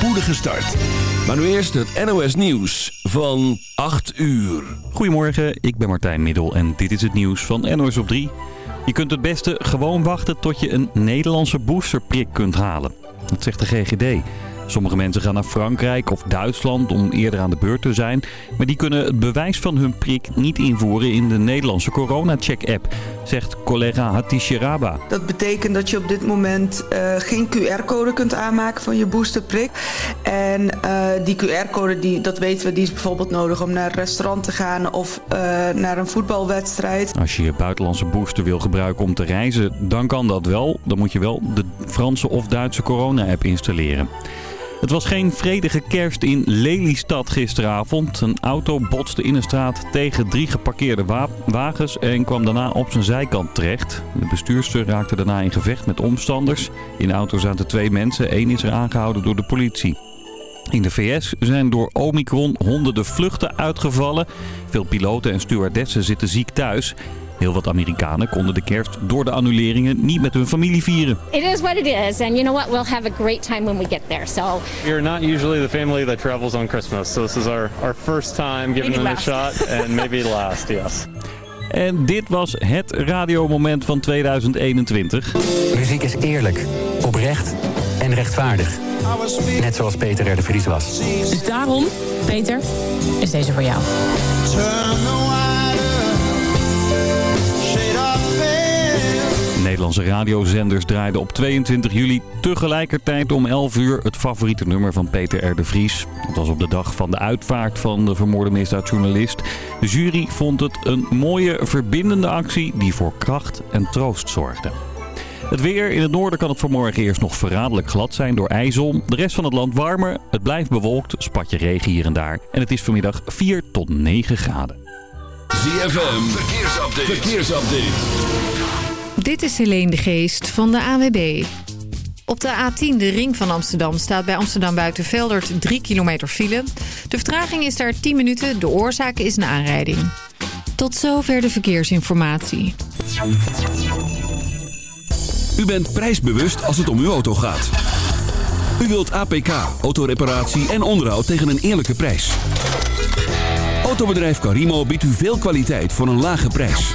spoedige start. Maar nu eerst het NOS Nieuws van 8 uur. Goedemorgen, ik ben Martijn Middel en dit is het nieuws van NOS op 3. Je kunt het beste gewoon wachten tot je een Nederlandse boosterprik kunt halen. Dat zegt de GGD. Sommige mensen gaan naar Frankrijk of Duitsland om eerder aan de beurt te zijn. Maar die kunnen het bewijs van hun prik niet invoeren in de Nederlandse corona-check-app, zegt collega Hati Shiraba. Dat betekent dat je op dit moment uh, geen QR-code kunt aanmaken van je boosterprik. En uh, die QR-code, die, dat weten we, die is bijvoorbeeld nodig om naar een restaurant te gaan of uh, naar een voetbalwedstrijd. Als je je buitenlandse booster wil gebruiken om te reizen, dan kan dat wel. Dan moet je wel de Franse of Duitse corona-app installeren. Het was geen vredige kerst in Lelystad gisteravond. Een auto botste in een straat tegen drie geparkeerde wa wagens en kwam daarna op zijn zijkant terecht. De bestuurster raakte daarna in gevecht met omstanders. In de auto zaten twee mensen, één is er aangehouden door de politie. In de VS zijn door Omicron honderden vluchten uitgevallen. Veel piloten en stewardessen zitten ziek thuis. Heel wat Amerikanen konden de kerst door de annuleringen niet met hun familie vieren. It is what it is and you know what we'll have a great time when we get there. So We're not usually the family that travels on Christmas. So this is our our first time giving them a shot and maybe last, yes. En dit was het radiomoment van 2021. Muziek is eerlijk, oprecht en rechtvaardig. Net zoals Peter er de Vries was. Dus daarom, Peter, is deze voor jou. Nederlandse radiozenders draaiden op 22 juli tegelijkertijd om 11 uur het favoriete nummer van Peter R. de Vries. Dat was op de dag van de uitvaart van de vermoorde misdaadjournalist. De jury vond het een mooie, verbindende actie die voor kracht en troost zorgde. Het weer. In het noorden kan het vanmorgen eerst nog verraderlijk glad zijn door ijzel. De rest van het land warmer. Het blijft bewolkt, spatje regen hier en daar. En het is vanmiddag 4 tot 9 graden. ZFM, verkeersupdate. verkeersupdate. Dit is Helene de Geest van de AWB. Op de A10, de ring van Amsterdam, staat bij Amsterdam Buitenveldert 3 kilometer file. De vertraging is daar 10 minuten, de oorzaak is een aanrijding. Tot zover de verkeersinformatie. U bent prijsbewust als het om uw auto gaat. U wilt APK, autoreparatie en onderhoud tegen een eerlijke prijs. Autobedrijf Carimo biedt u veel kwaliteit voor een lage prijs.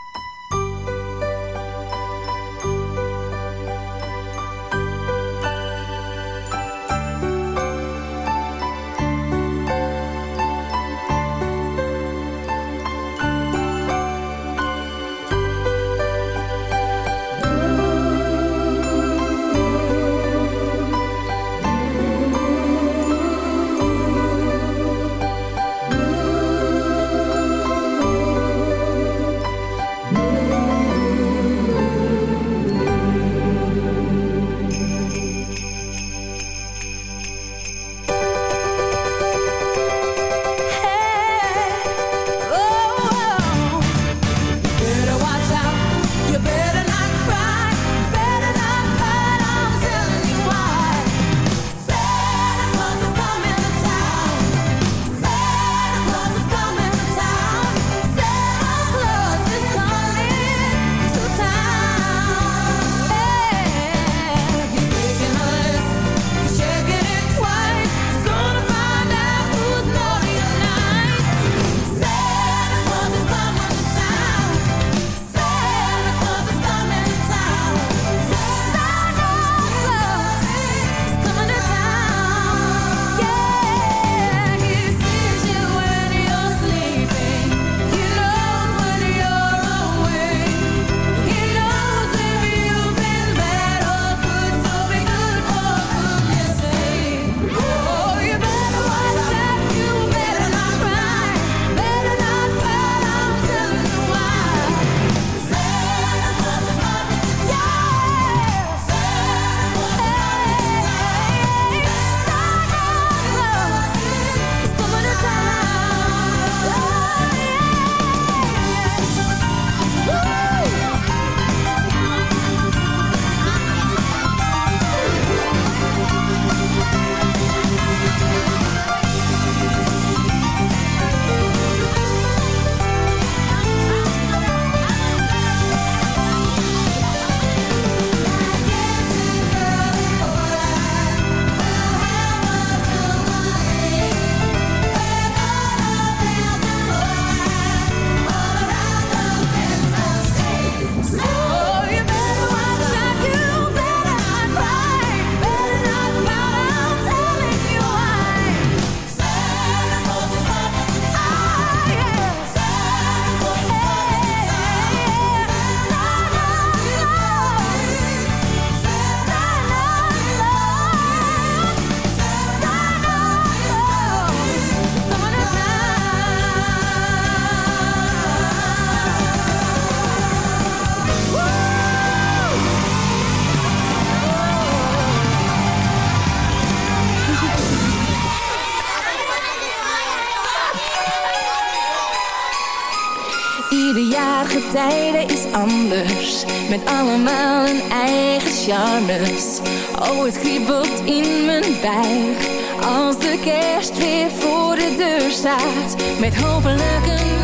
Met allemaal een eigen charmes. Oh, het kriebelt in mijn buik. Als de kerst weer voor de deur staat. Met hopelijk een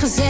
gezegd.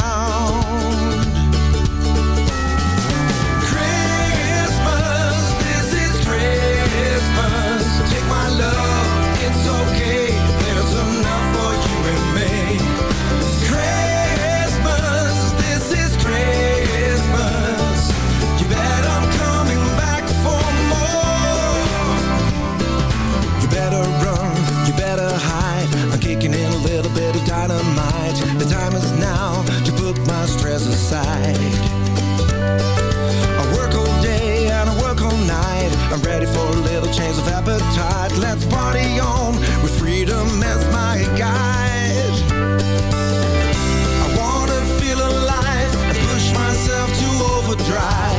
others aside. I work all day and I work all night. I'm ready for a little change of appetite. Let's party on with freedom as my guide. I wanna feel alive and push myself to overdrive.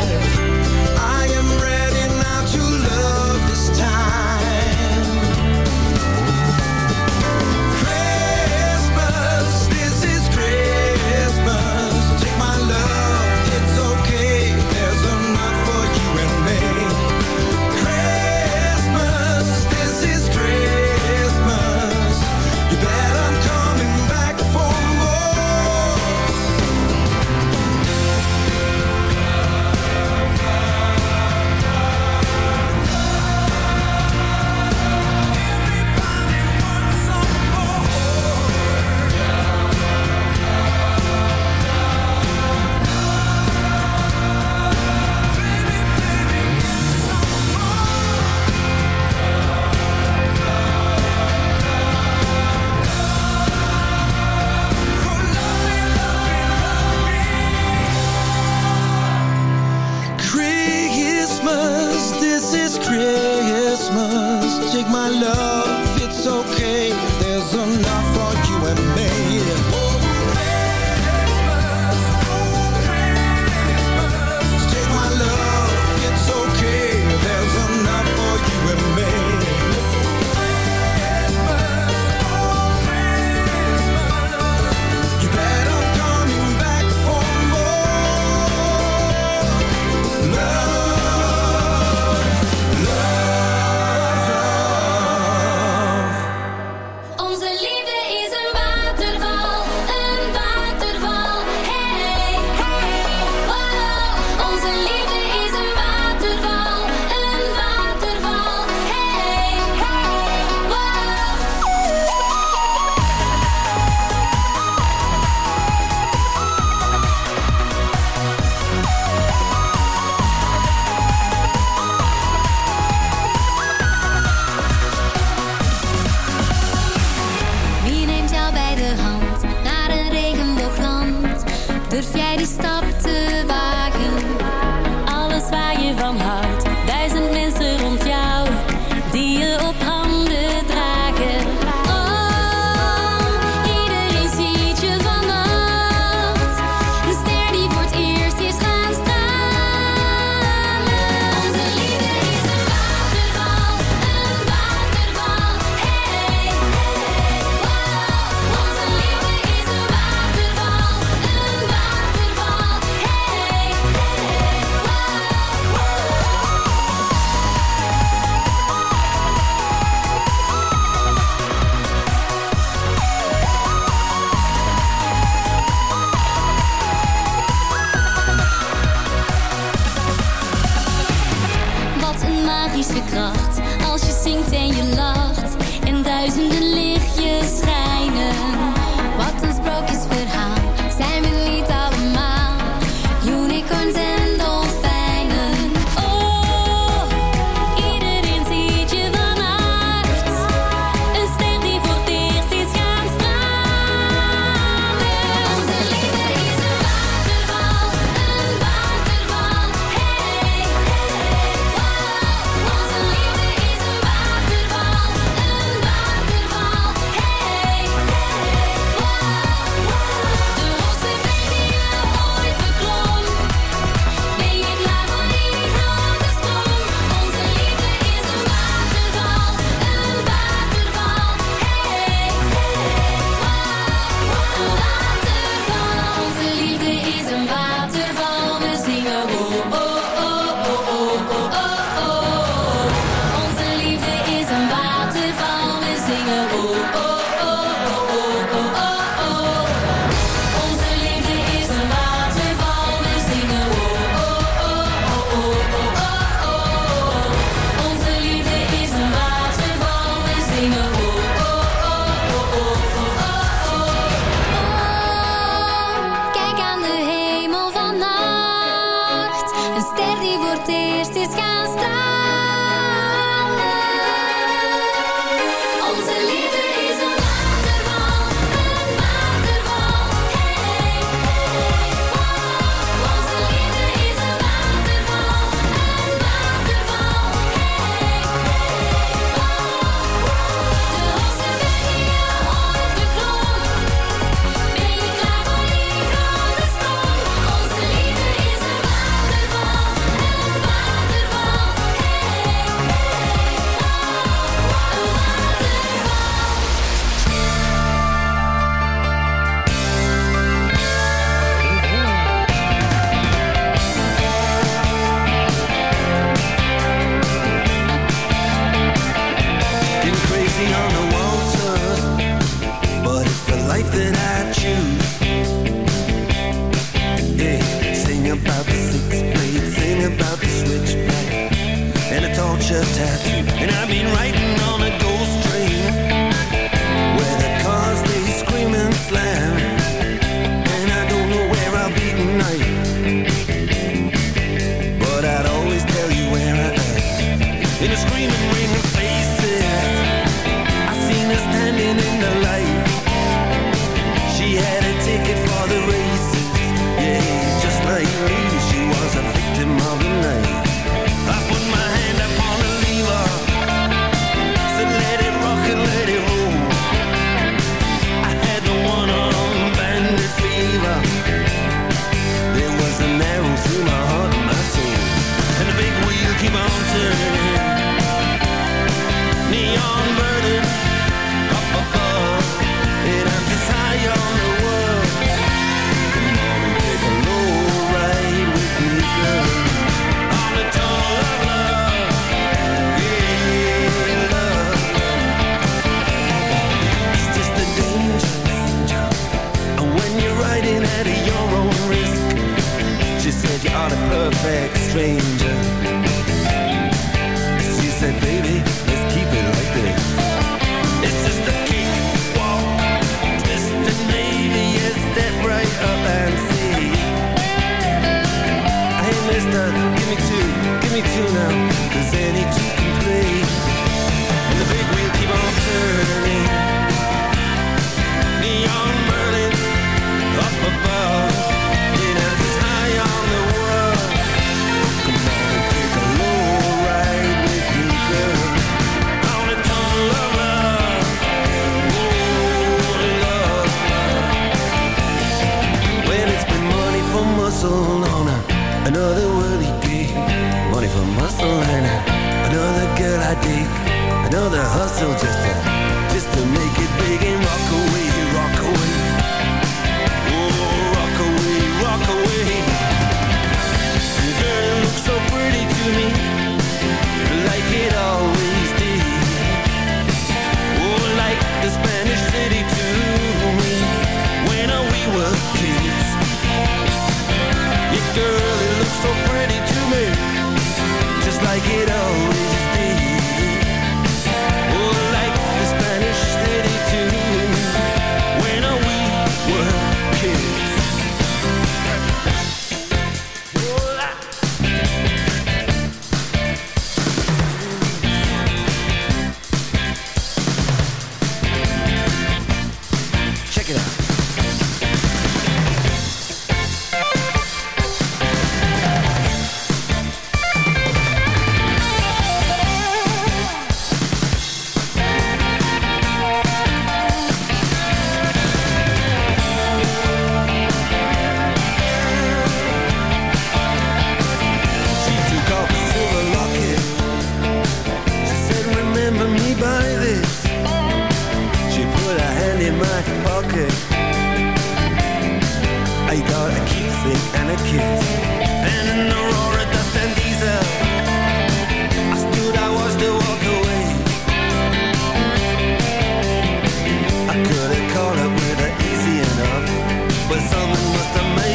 But someone must have made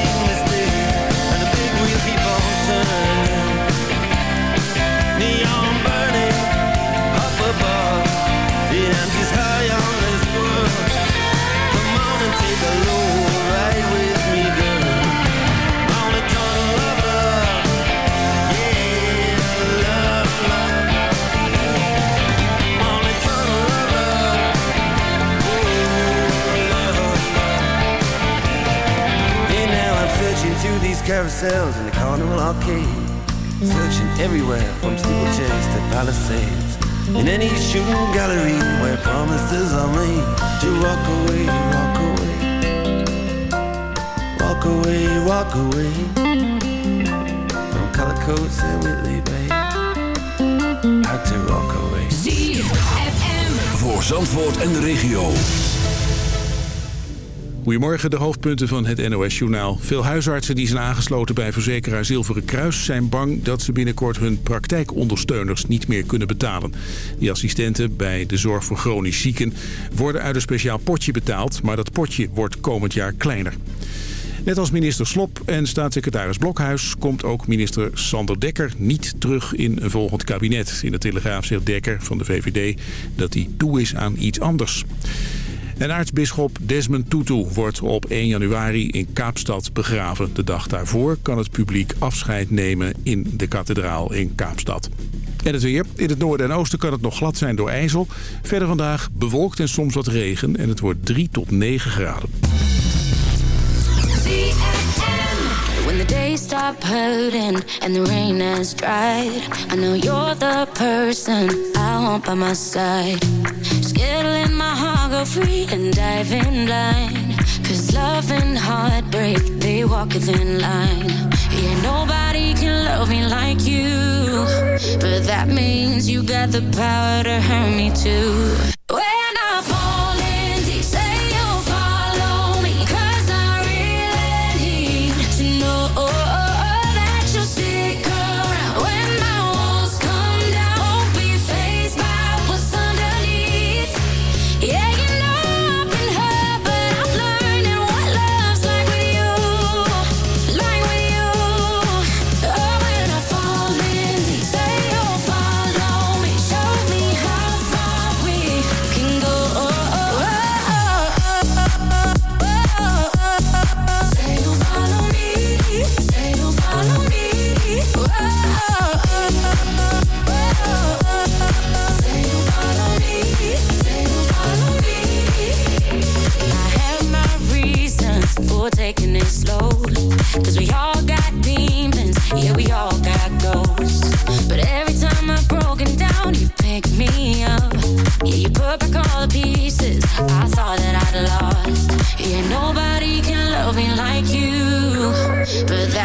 carousels in the carnival arcade. Searching everywhere from steeplechase to palisades. In any shooting gallery where promises are made to walk away, walk away. Walk away, walk away. From color coats and Whitley Bay. Had to walk away. ZFM. Voor Zandvoort en de regio. Goedemorgen, de hoofdpunten van het NOS-journaal. Veel huisartsen die zijn aangesloten bij verzekeraar Zilveren Kruis... zijn bang dat ze binnenkort hun praktijkondersteuners niet meer kunnen betalen. Die assistenten bij de zorg voor chronisch zieken worden uit een speciaal potje betaald... maar dat potje wordt komend jaar kleiner. Net als minister Slop en staatssecretaris Blokhuis... komt ook minister Sander Dekker niet terug in een volgend kabinet. In de Telegraaf zegt Dekker van de VVD dat hij toe is aan iets anders. En aartsbisschop Desmond Tutu wordt op 1 januari in Kaapstad begraven. De dag daarvoor kan het publiek afscheid nemen in de kathedraal in Kaapstad. En het weer. In het noorden en oosten kan het nog glad zijn door ijzel. Verder vandaag bewolkt en soms wat regen. En het wordt 3 tot 9 graden. I know you're the person I want go free and dive in blind. Cause love and heartbreak, they walk a thin line. Yeah, nobody can love me like you. But that means you got the power to hurt me too.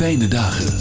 Fijne dagen.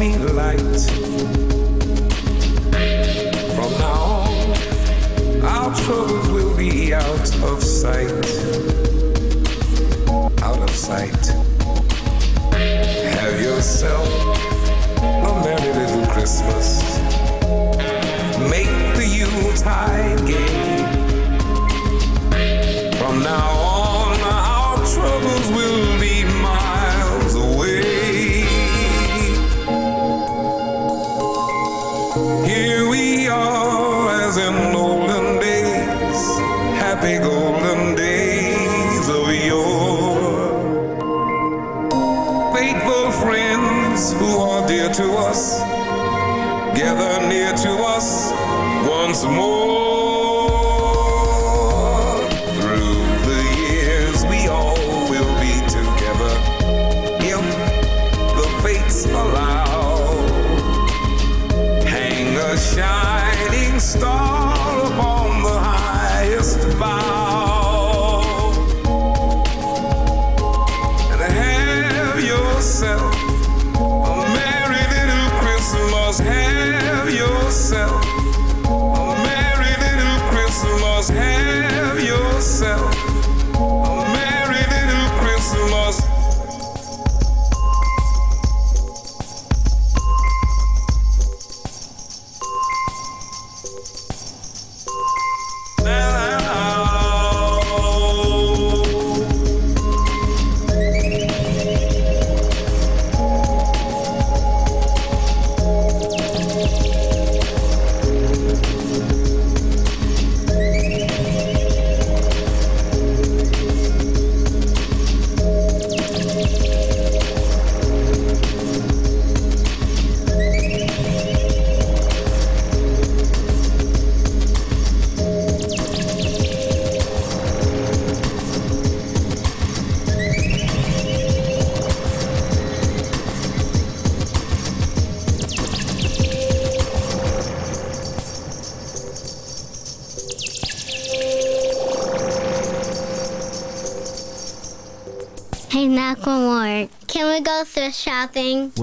Be light. From now on, our troubles will be out of sight. Out of sight. Have yourself a merry little Christmas. Make the Yuletide gay.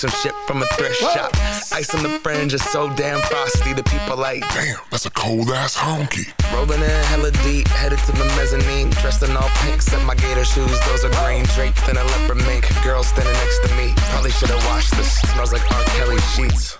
some shit from a thrift shop. Ice on the fringe is so damn frosty. The people like, damn, that's a cold ass honky. Rolling in hella deep, headed to the mezzanine. Dressed in all pink, set my gator shoes. Those are green, draped in a leopard mink. Girl standing next to me. Probably should have washed this. Smells like R. Kelly sheets.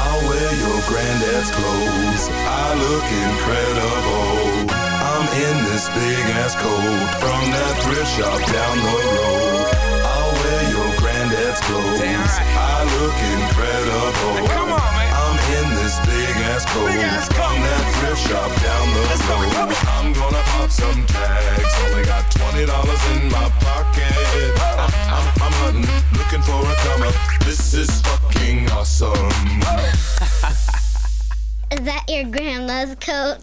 I'll wear your granddad's clothes. I look incredible. I'm in this big ass coat from that thrift shop down the road. I'll wear your granddad's clothes. I look incredible. come on, man. I'm in this big ass coat from that thrift shop down the road. I'm gonna pop some tags. Only got twenty dollars in my pocket. I'm, I'm, I'm hunting, looking for a come up. This is fucking awesome. Is that your grandma's coat?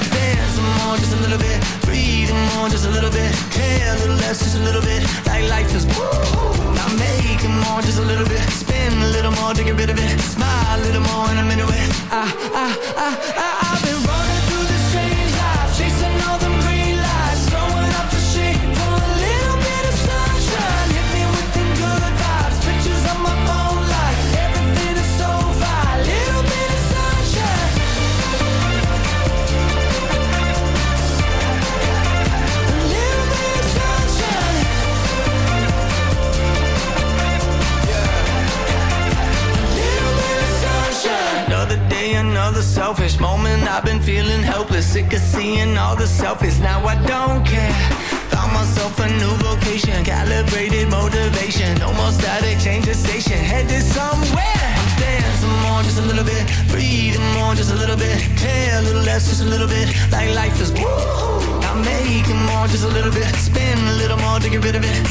more, just a little bit, breathing more, just a little bit, care a little less, just a little bit, like life is woo. I'm making more, just a little bit, spin a little more to get rid of it, smile a little more, and I'm into it. I, I, I, I, I've been running selfies. Now I don't care. Found myself a new vocation, calibrated motivation. No more static, change the station, headed somewhere. I'm more, just a little bit. Breathing more, just a little bit. Care a little less, just a little bit. Like life is woo. I'm making more, just a little bit. Spin a little more to get rid of it.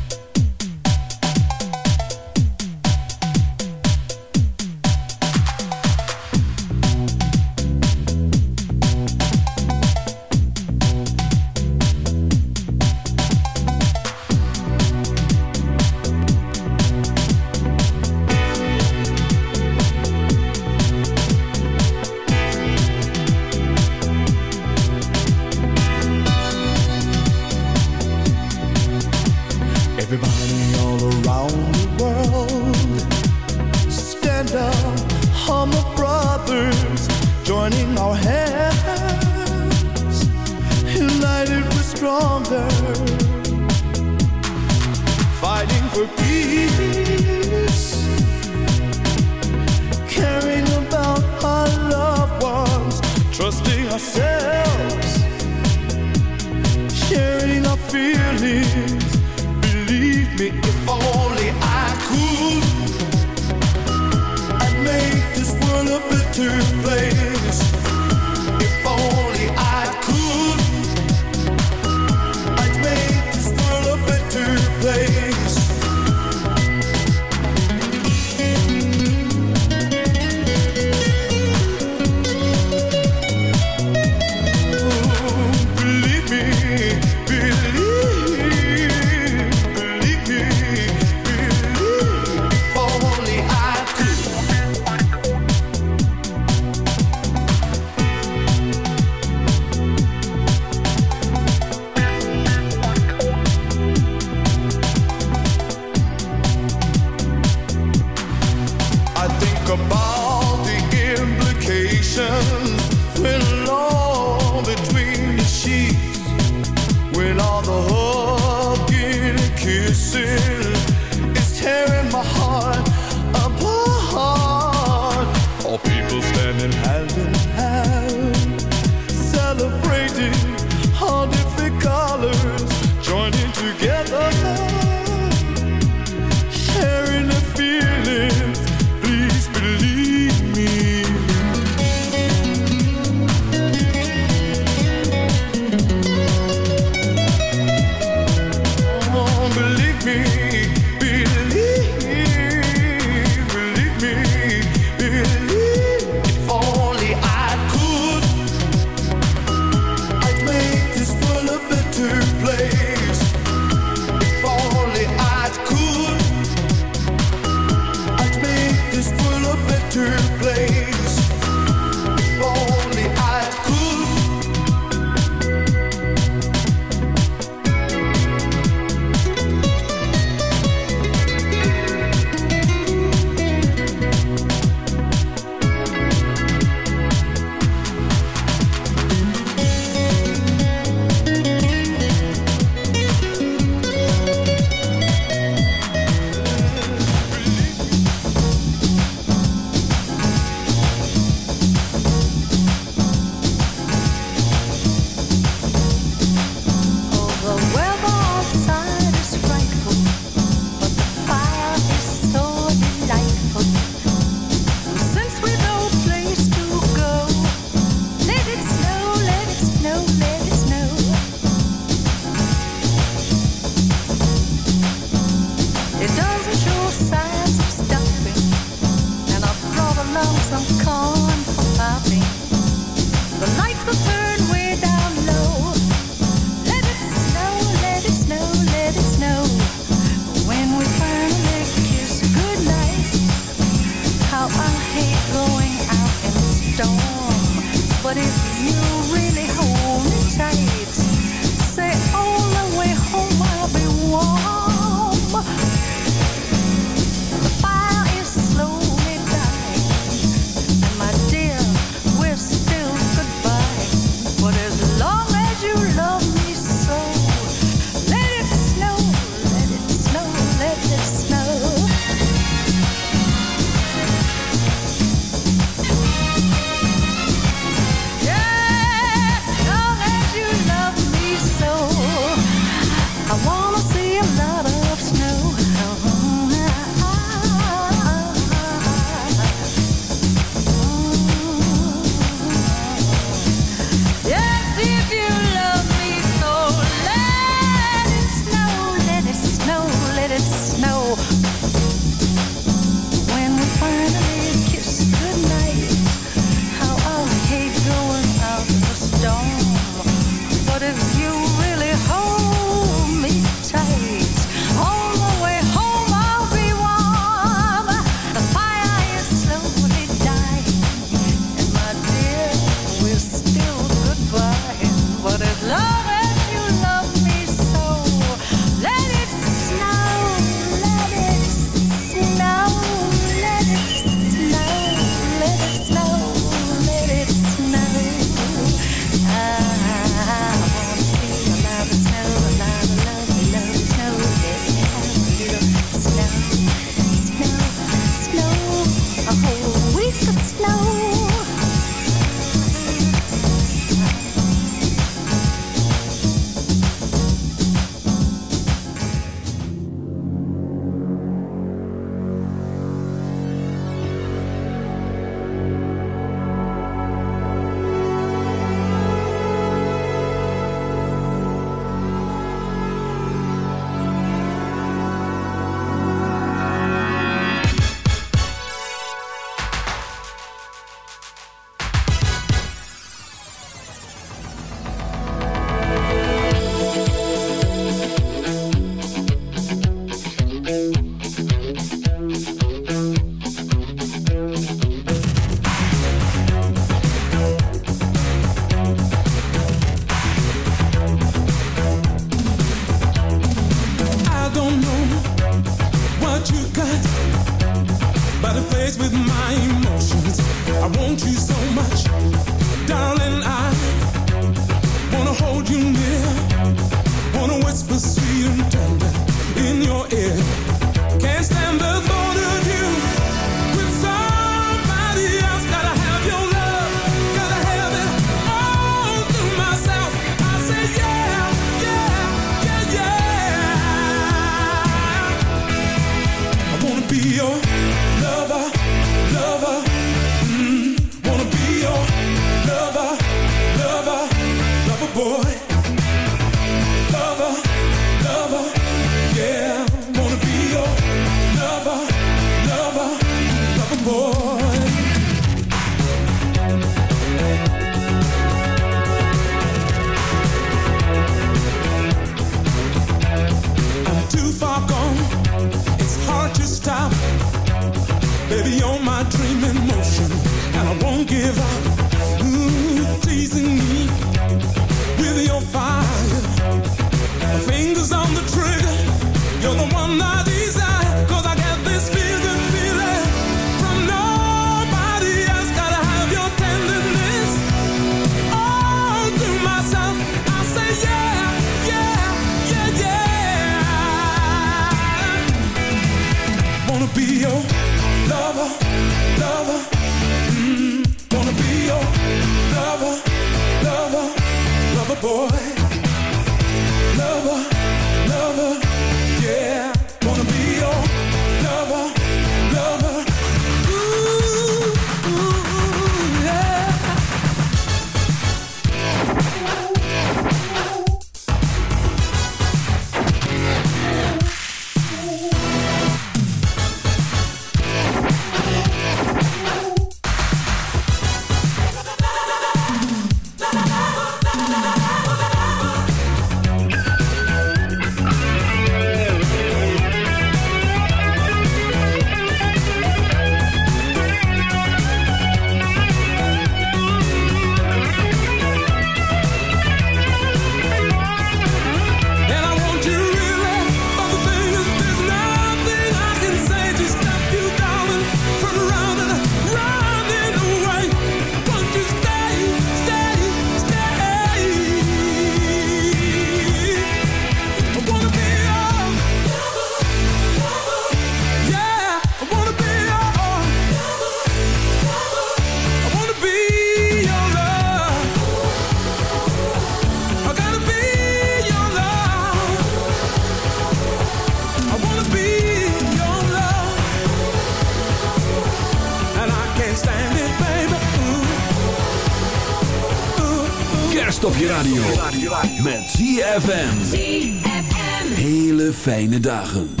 Fijne dagen.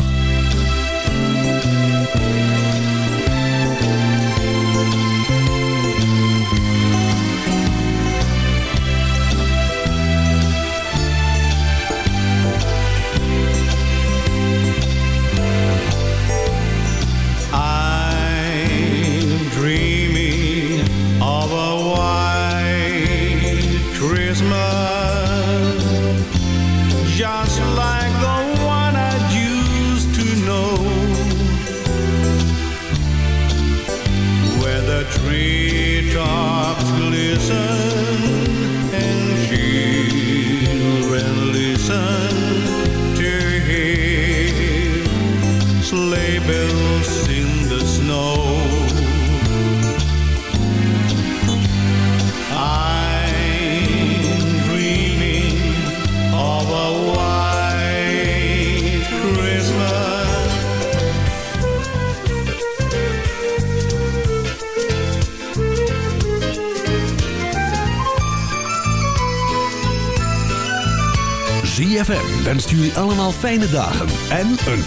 Fijne dagen en een